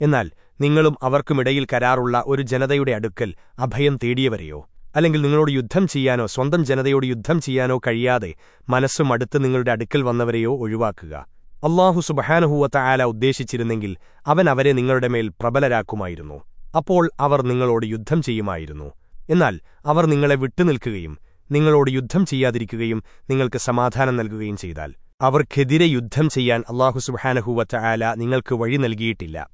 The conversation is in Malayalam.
എന്നാൽ നിങ്ങളും അവർക്കുമിടയിൽ കരാറുള്ള ഒരു ജനതയുടെ അടുക്കൽ അഭയം തേടിയവരെയോ അല്ലെങ്കിൽ നിങ്ങളോട് യുദ്ധം ചെയ്യാനോ സ്വന്തം ജനതയോട് യുദ്ധം ചെയ്യാനോ കഴിയാതെ മനസ്സും അടുത്ത് നിങ്ങളുടെ അടുക്കൽ വന്നവരെയോ ഒഴിവാക്കുക. അള്ളാഹു സുബഹാനുഹൂവത്ത ആല ഉദ്ദേശിച്ചിരുന്നെങ്കിൽ അവൻ അവരെ നിങ്ങളുടെ മേൽ പ്രബലരാക്കുമായിരുന്നു. അപ്പോൾ അവർ നിങ്ങളോട് യുദ്ധം ചെയ്യുമായിരുന്നു. എന്നാൽ അവർ നിങ്ങളെ വിട്ടുനിൽക്കുകയും നിങ്ങളോട് യുദ്ധം ചെയ്യാതിരിക്കുകയും നിങ്ങൾക്ക് സമാധാനം നൽകുകയും ചെയ്താൽ അവർക്കെതിരെ യുദ്ധം ചെയ്യാൻ അള്ളാഹു സുബഹാനഹൂവത്ത ആല നിങ്ങൾക്ക് വഴി നൽകിയിട്ടില്ല.